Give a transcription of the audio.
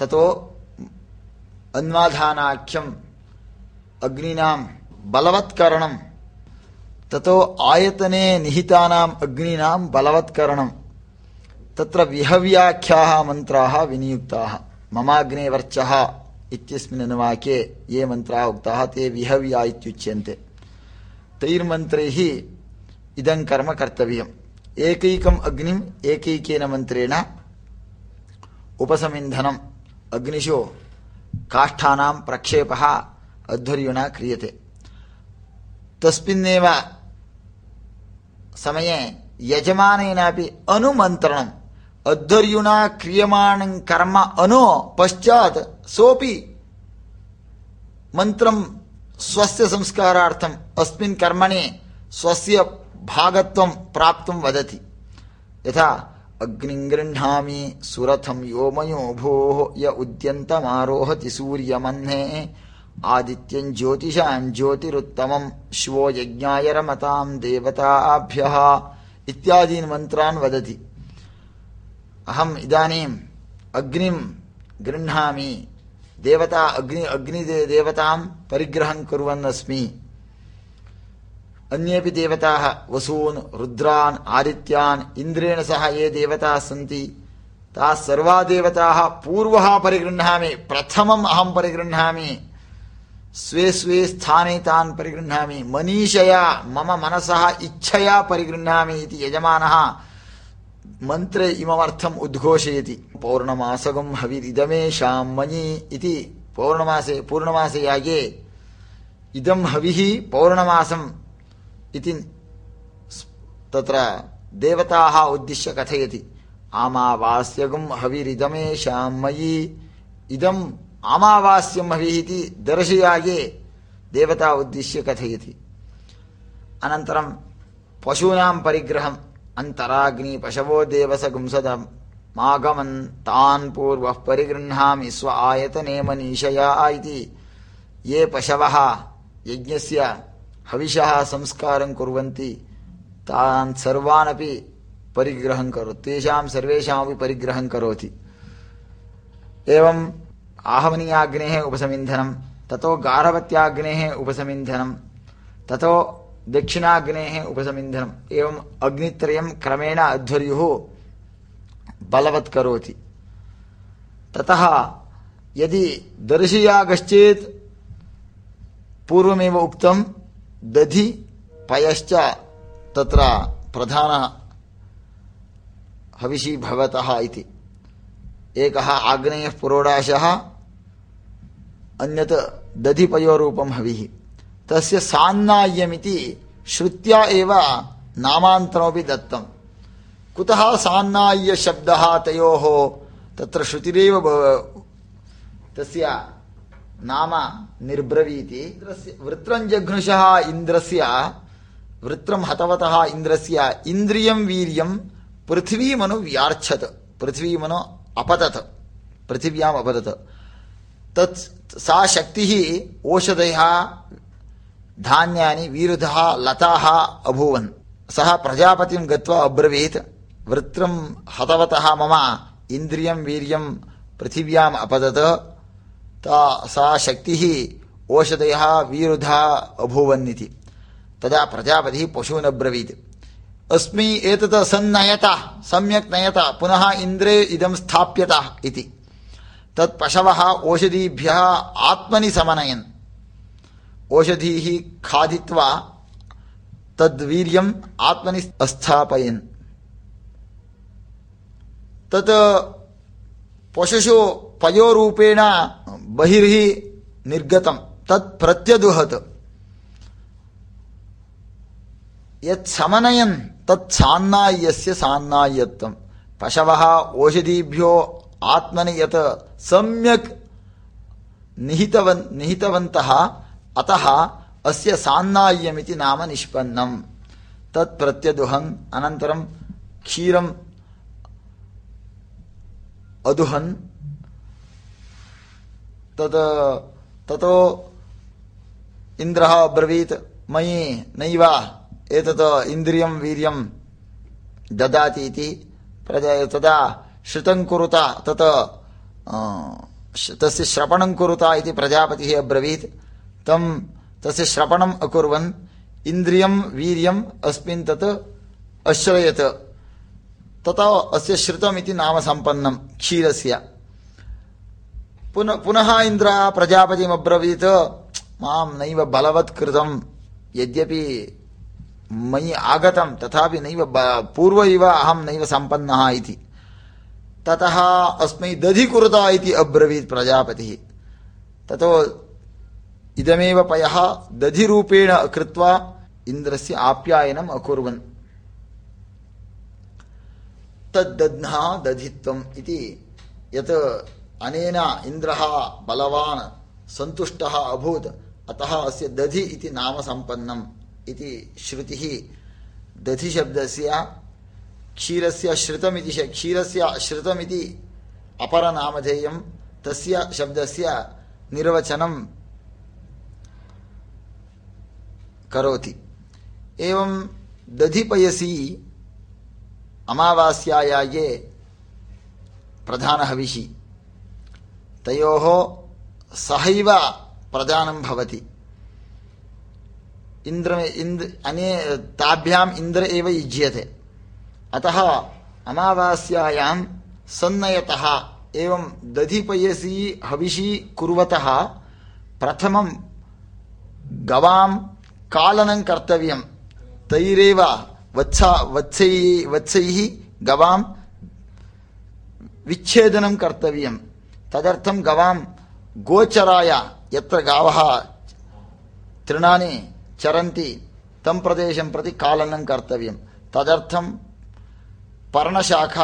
ततो अन्वाधानाख्यम् अग्नीनां बलवत्करणं। ततो आयतने निहितानाम् अग्नीनां बलवत्करणं। तत्र विहव्याख्याः मन्त्राः विनियुक्ताः। ममाग्ने वर्चः इत्यस्मिन् अनुवाक्ये ये मन्त्राः उक्ताः, ते विहव्या इत्युच्यन्ते। तैर्मन्त्रैः इदं कर्म कर्तव्यम्। एकैकम् अग्निम् एकैकेन मन्त्रेण उपसमिन्धनम्। अग्निषु काष्ठानां प्रक्षेपः अध्वर्युणा क्रियते। तस्मिन्नेव समये यजमानेनापि अनुमन्त्रणम्, अध्वर्युणा क्रियमाणं कर्म अनो पश्चात् सोऽपि मन्त्रं स्वस्य संस्कारार्थम् अस्मिन् कर्मणि स्वस्य भागत्वं प्राप्तुं वदति। यथा अग्निं गृह्णामि सुरथं योमयो भोः य उद्यन्तमारोहति सूर्यमह्ने। आदित्यं ज्योतिषां ज्योतिरुत्तमं श्वो यज्ञाय रमतां देवताभ्यः इत्यादीन् मन्त्रान् वदति। अहम् इदानीम् अग्निं गृह्णामि। देवता अग्नि अग्निदेवतां परिग्रहं कुर्वन् అన్యేపి దేవత వసూన్ రుద్రాన్ ఆదిత్యాన్ ఇంద్రేణ సహ ఏ దేవతా సంతి? తా సర్వా దేవత పూర్వ పరిగృహామి ప్రథమం అహం పరిగృహామి స్వే స్వే స్థానే తాన్ పరిగృహామి మనీషయా మమ మనస ఇచ్ఛయా పరిగృహామి ఇది యజమాన. మంత్ర ఇమమర్థం ఉద్ఘోషయతి. పౌర్ణమాసగం హవిరిదమేషాం మయి ఇది పౌర్ణమాసే పూర్ణమాసే యాగే. ఇదం హవి పౌర్ణమాసం. इति तत्र देवताः उद्दिश्य कथयति। आमावास्यगं हविरिदमेषां मयि। इदम् आमावास्यं हविः इति दर्शयागे देवता उद्दिश्य कथयति। अनन्तरं पशूनां परिग्रहम्। अन्तराग्नि पशवो देवसगुंसदम् मागमन्। तान् पूर्वः परिगृह्णामि स्व आयतने मनीषया इति। ये पशवः यज्ञस्य हविषः संस्कारं कुर्वन्ति, तान् सर्वान् अपि परिग्रहं करोति, तेषां सर्वेषामपि परिग्रहं करोति। एवम् आहवनीयाग्नेः उपसमिन्धनं, ततो गार्हवत्याग्नेः उपसमिन्धनं, ततो दक्षिणाग्नेः उपसमिन्धनम् एवम् अग्नित्रयं क्रमेण अध्वर्युः बलवत् करोति। ततः यदि दर्शयागश्चेत् पूर्वमेव उक्तं दधि पयश्च तत्र प्रधान हविषी भवतः इति। एकः आग्नेयः पुरोडाशः, अन्यत् दधिपयोरूपं हविः। तस्य सान्नाय्यमिति श्रुत्या एव नामान्तरमपि दत्तं कुतः सान्नाय्यशब्दः तयोः तत्र श्रुतिरेव तस्य नाम निर्ब्रवीति वृत्रं जघ्नुषः इन्द्रस्य वृत्रं हतवतः इन्द्रस्य इन्द्रियं वीर्यं पृथ्वीमनु व्यार्च्छत् पृथ्वीमनु अपतत् पृथिव्याम् अपतत् तत् सा शक्तिः ओषधयः धान्यानि वीरुधः लताः अभूवन् सः प्रजापतिं गत्वा अब्रवीत् वृत्रं हतवतः मम इन्द्रियं वीर्यं पृथिव्याम् अपतत् ता सा शक्तिः ओषधयः वीरुधा अभूवन्निति। तदा प्रजापतिः पशून् अब्रवीत्। अस्मि एतत् सन्नयत, सम्यक् नयत, पुनः इन्द्रे इदं स्थाप्यत इति। तत् पशवः ओषधीभ्यः आत्मनि समनयन्। ओषधीः खादित्वा तद्वीर्यम् आत्मनि अस्थापयन् तत् पशुषु पयोरूपेण बहिर्हि निर्गतं तत् प्रत्यदुहत्। यत् समनयन्, तत् सान्नाय्यस्य सान्नाय्यत्वं पशवः ओषधीभ्यो आत्मनि यत् सम्यक् निहितवन्, निहितवन्तः, अतः अस्य सान्नाय्यमिति नाम निष्पन्नम्। तत् प्रत्यदुहन्, अनन्तरं क्षीरम् अदुहन् तत् ततो इन्द्रः अब्रवीत् मयि नैव एतत् इन्द्रियं वीर्यं ददाति इति तदा श्रुतं कुरुत, तत् तस्य श्रवणं कुरुता इति प्रजापतिः अब्रवीत्। तं, तस्य श्रवणम् अकुर्वन्, इन्द्रियं वीर्यम् अस्मिन् तत् अश्रयत्। तथा अस्य श्रुतमिति नाम सम्पन्नं क्षीरस्य। पुनः इन्द्रः प्रजापतिमब्रवीत्। माँ नैव बलवत् कृतं यद्यपि मयि आगतं तथापि नैव पूर्व इव अहं नैव सम्पन्नः इति। ततः अस्मै दधि कुरुता इति अब्रवीत् प्रजापतिः। ततो इदमेव पयः दधिरूपेण कृत्वा इन्द्रस्य आप्यायनम् अकुर्वन्। तद्दध्ना दधित्वम् इति यत् अनेन इन्द्रः बलवान् सन्तुष्टः अभूत् अतः अस्य दधि इति नाम सम्पन्नम् इति श्रुतिः दधिशब्दस्य क्षीरस्य श्रुतमिति क्षीरस्य श्रुतमिति अपरनामधेयं तस्य शब्दस्य निर्वचनं करोति। एवं दधिपयसि अमावास्यायाये प्रधानहविषि తయో సహైవ ప్రధానం భవతి. ఇంద్ర ఇంద్ర అనే తాభ్యాం ఇంద్ర ఇవ యుజ్యతే అత అమావాస్యాం సన్నయత ఏం దధిపయసి హవిషి కుర్వత ప్రథమం గవాం కాళనం కర్తవ్యం. తైరేవ వత్స వత్సై వత్సై గవాం విచ్ఛేదనం కర్తవ్యం. తదర్థం గవాం గోచరాయ ఎత్ర గావహ తృణాని చరంతి తం ప్రదేశం ప్రతి కాలనం కర్తవ్యం. తదర్థం పర్ణశాఖ